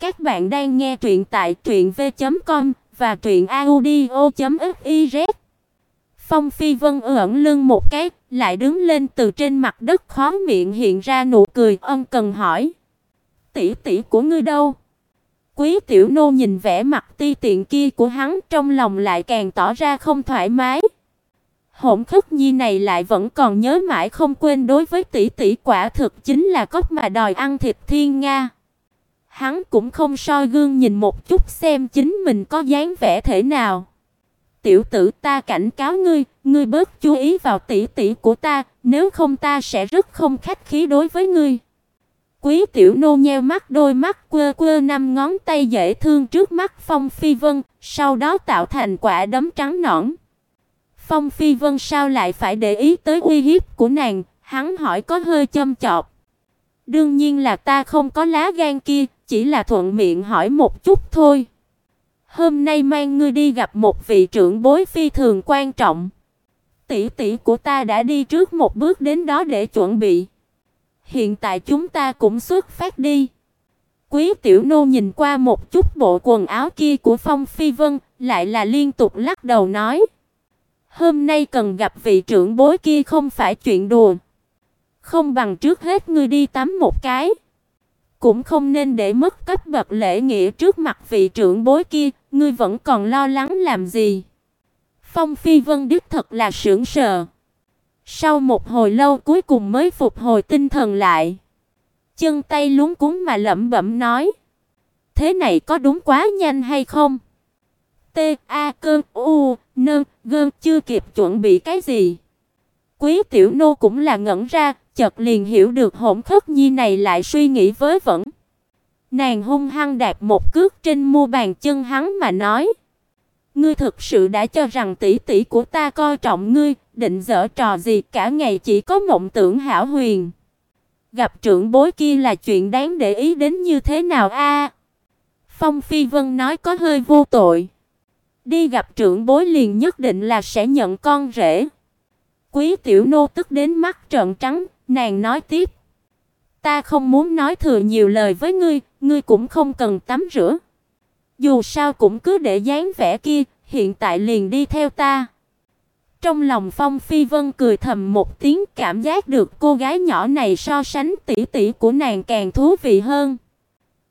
Các bạn đang nghe truyện tại truyệnv.com và truyệnaudio.fiz. Phong Phi Vân ưỡn lưng một cái, lại đứng lên từ trên mặt đất khó miệng hiện ra nụ cười ân cần hỏi: "Tỷ tỷ của ngươi đâu?" Quý Tiểu Nô nhìn vẻ mặt ti tiện kia của hắn, trong lòng lại càng tỏ ra không thoải mái. Hỗn Khất Nhi này lại vẫn còn nhớ mãi không quên đối với tỷ tỷ quả thực chính là cốc mà đòi ăn thịt thiên nga. Hắn cũng không soi gương nhìn một chút xem chính mình có dáng vẻ thể nào. Tiểu tử ta cảnh cáo ngươi, ngươi bớt chú ý vào tỷ tỷ của ta, nếu không ta sẽ rất không khách khí đối với ngươi. Quý tiểu nô nheo mắt đôi mắt quơ quơ năm ngón tay dễ thương trước mắt Phong Phi Vân, sau đó tạo thành quả đấm trắng nõn. Phong Phi Vân sao lại phải để ý tới uy hiếp của nàng, hắn hỏi có hơi châm chọc. Đương nhiên là ta không có lá gan kia, chỉ là thuận miệng hỏi một chút thôi. Hôm nay mang ngươi đi gặp một vị trưởng bối phi thường quan trọng. Tỷ tỷ của ta đã đi trước một bước đến đó để chuẩn bị. Hiện tại chúng ta cũng xuất phát đi. Quý tiểu nô nhìn qua một chút bộ quần áo kia của Phong Phi Vân, lại là liên tục lắc đầu nói: "Hôm nay cần gặp vị trưởng bối kia không phải chuyện đùa. Không bằng trước hết ngươi đi tắm một cái." Cũng không nên để mất cấp bậc lễ nghĩa trước mặt vị trưởng bối kia, ngươi vẫn còn lo lắng làm gì? Phong Phi Vân đích thật là sững sờ. Sau một hồi lâu cuối cùng mới phục hồi tinh thần lại. Chân tay luống cuống mà lẩm bẩm nói: "Thế này có đúng quá nhanh hay không?" T A cơn u nơ gơn chưa kịp chuẩn bị cái gì. Quý tiểu nô cũng là ngẩn ra, chợt liền hiểu được Hỗn Khất Nhi này lại suy nghĩ vớ vẩn. Nàng hung hăng đạp một cước trên mu bàn chân hắn mà nói: "Ngươi thực sự đã cho rằng tỷ tỷ của ta coi trọng ngươi, định giở trò gì cả ngày chỉ có mộng tưởng hảo huyền. Gặp trưởng bối kia là chuyện đáng để ý đến như thế nào a?" Phong Phi Vân nói có hơi vô tội. Đi gặp trưởng bối liền nhất định là sẽ nhận con rể. Quý tiểu nô tức đến mắt trợn trắng, Nàng nói tiếp: "Ta không muốn nói thừa nhiều lời với ngươi, ngươi cũng không cần tắm rửa. Dù sao cũng cứ để dáng vẻ kia, hiện tại liền đi theo ta." Trong lòng Phong Phi Vân cười thầm một tiếng, cảm giác được cô gái nhỏ này so sánh tỷ tỷ của nàng càng thú vị hơn.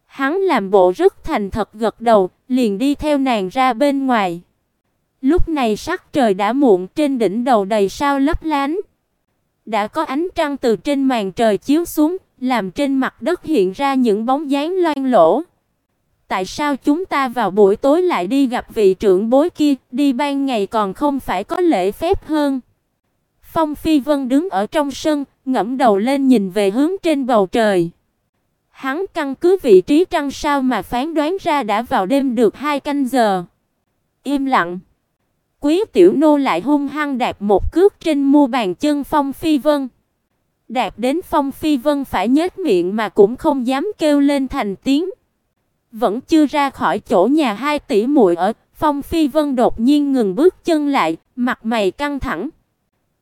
Hắn làm bộ rất thành thật gật đầu, liền đi theo nàng ra bên ngoài. Lúc này sắc trời đã muộn, trên đỉnh đầu đầy sao lấp lánh đã có ánh trăng từ trên màn trời chiếu xuống, làm trên mặt đất hiện ra những bóng dáng loang lổ. Tại sao chúng ta vào buổi tối lại đi gặp vị trưởng bối kia, đi ban ngày còn không phải có lễ phép hơn? Phong Phi Vân đứng ở trong sân, ngẩng đầu lên nhìn về hướng trên bầu trời. Hắn căn cứ vị trí trăng sao mà phán đoán ra đã vào đêm được hai canh giờ. Im lặng. Quý tiểu nô lại hung hăng đạp một cước trên mu bàn chân Phong Phi Vân. Đạp đến Phong Phi Vân phải nhếch miệng mà cũng không dám kêu lên thành tiếng. Vẫn chưa ra khỏi chỗ nhà hai tỷ muội ở, Phong Phi Vân đột nhiên ngừng bước chân lại, mặt mày căng thẳng.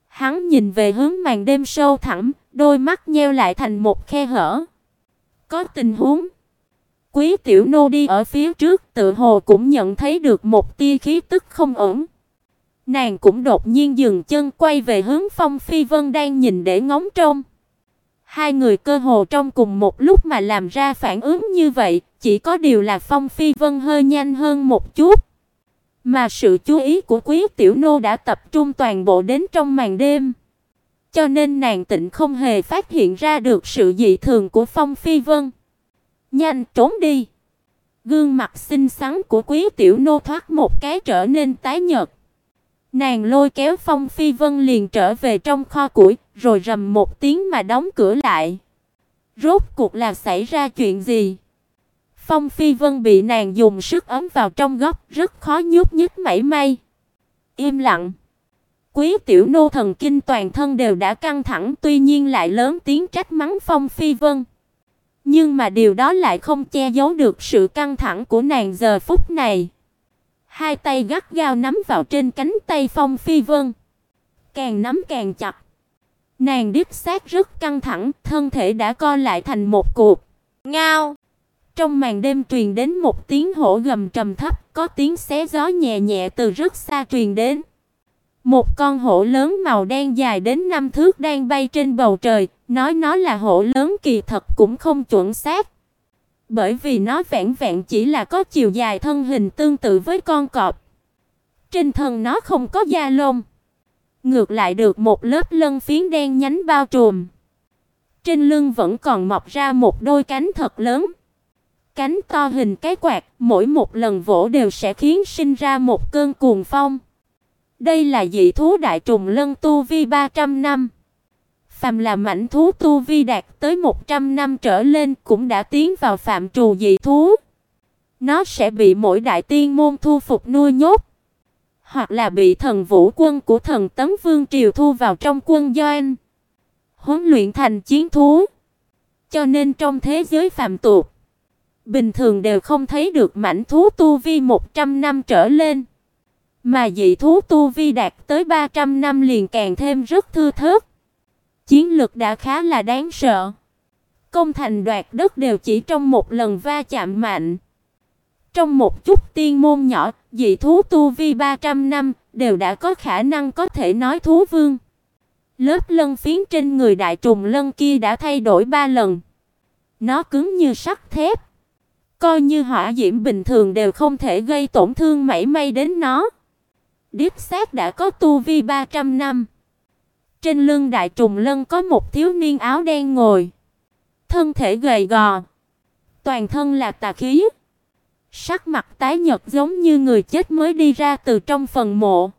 Hắn nhìn về hướng màn đêm sâu thẳm, đôi mắt nheo lại thành một khe hở. Có tình huống. Quý tiểu nô đi ở phía trước, tự hồ cũng nhận thấy được một tia khí tức không ổn. Nàng cũng đột nhiên dừng chân quay về hướng Phong Phi Vân đang nhìn để ngóng trông. Hai người cơ hồ trong cùng một lúc mà làm ra phản ứng như vậy, chỉ có điều là Phong Phi Vân hơi nhanh hơn một chút. Mà sự chú ý của Quý Tiểu Nô đã tập trung toàn bộ đến trong màn đêm. Cho nên nàng tịnh không hề phát hiện ra được sự dị thường của Phong Phi Vân. Nhanh trốn đi. Gương mặt xinh xắn của Quý Tiểu Nô thoát một cái trở nên tái nhợt. Nàng lôi kéo Phong Phi Vân liền trở về trong kho củi, rồi rầm một tiếng mà đóng cửa lại. Rốt cuộc là xảy ra chuyện gì? Phong Phi Vân bị nàng dùng sức ấm vào trong góc, rất khó nhúc nhích mảy may. Im lặng. Quý tiểu nô thần kinh toàn thân đều đã căng thẳng, tuy nhiên lại lớn tiếng trách mắng Phong Phi Vân. Nhưng mà điều đó lại không che giấu được sự căng thẳng của nàng giờ phút này. Hai tay gắt gao nắm vào trên cánh tay Phong Phi Vân. Càng nắm càng chặt. Nàng đích sát rất căng thẳng, thân thể đã co lại thành một cục. Ngao. Trong màn đêm truyền đến một tiếng hổ gầm trầm thấp, có tiếng xé gió nhẹ nhẹ từ rất xa truyền đến. Một con hổ lớn màu đen dài đến năm thước đang bay trên bầu trời, nói nó là hổ lớn kỳ thật cũng không chuẩn xác. Bởi vì nó vẹn vẹn chỉ là có chiều dài thân hình tương tự với con cọp. Trên thân nó không có da lông, ngược lại được một lớp lân phiến đen nhánh bao trùm. Trên lưng vẫn còn mọc ra một đôi cánh thật lớn. Cánh to hình cái quạt, mỗi một lần vỗ đều sẽ khiến sinh ra một cơn cuồng phong. Đây là dị thú đại trùng lân tu vi 300 năm. Phàm là mảnh thú tu vi đạt tới 100 năm trở lên cũng đã tiến vào phạm trù dị thú. Nó sẽ bị mỗi đại tiên môn thu phục nuôi nhốt, hoặc là bị thần vũ quân của thần Tấn Vương triều thu vào trong quân doanh, huấn luyện thành chiến thú. Cho nên trong thế giới phạm tục, bình thường đều không thấy được mảnh thú tu vi 100 năm trở lên. Mà dị thú tu vi đạt tới 300 năm liền càng thêm rất thưa thớt. Chiến lực đã khá là đáng sợ. Công thành đoạt đất đều chỉ trong một lần va chạm mạnh. Trong một chút tiên môn nhỏ, dị thú tu vi 300 năm đều đã có khả năng có thể nói thú vương. Lớp lân phiến trên người đại trùng lân kia đã thay đổi ba lần. Nó cứng như sắt thép. Coi như hỏa diễm bình thường đều không thể gây tổn thương mảy may đến nó. Điếp xác đã có tu vi 300 năm. Trên lưng đại trùng lân có một thiếu niên áo đen ngồi. Thân thể gầy gò. Toàn thân là tà khí. Sắc mặt tái nhợt giống như người chết mới đi ra từ trong phần mộ.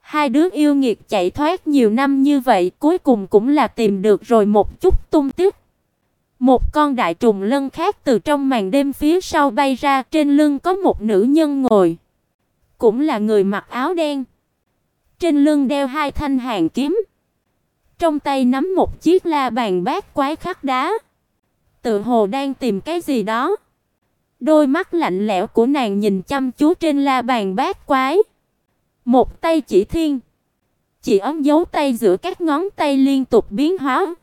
Hai đứa yêu nghiệt chạy thoát nhiều năm như vậy, cuối cùng cũng là tìm được rồi một chút tung tích. Một con đại trùng lân khác từ trong màn đêm phía sau bay ra, trên lưng có một nữ nhân ngồi cũng là người mặc áo đen. Trên lưng đeo hai thanh hàn kiếm. Trong tay nắm một chiếc la bàn bát quái khắc đá. Tự hồ đang tìm cái gì đó. Đôi mắt lạnh lẽo của nàng nhìn chăm chú trên la bàn bát quái. Một tay chỉ thiên. Chỉ ấn dấu tay giữa các ngón tay liên tục biến hóa.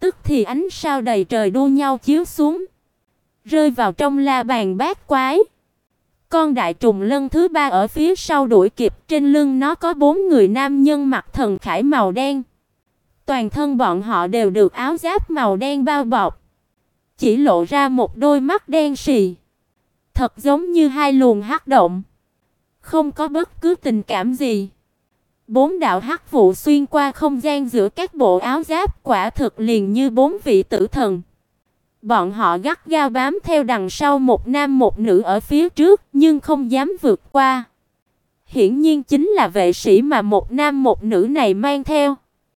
Tức thì ánh sao đầy trời đua nhau chiếu xuống. Rơi vào trong la bàn bát quái. Con đại trùng lân thứ ba ở phía sau đuổi kịp, trên lưng nó có bốn người nam nhân mặc thần khải màu đen. Toàn thân bọn họ đều được áo giáp màu đen bao bọc, chỉ lộ ra một đôi mắt đen sì, thật giống như hai luồng hắc động, không có bất cứ tình cảm gì. Bốn đạo hắc vụ xuyên qua không gian giữa các bộ áo giáp, quả thực liền như bốn vị tử thần. Bọn họ gắt gao bám theo đằng sau một nam một nữ ở phía trước, nhưng không dám vượt qua. Hiển nhiên chính là vệ sĩ mà một nam một nữ này mang theo.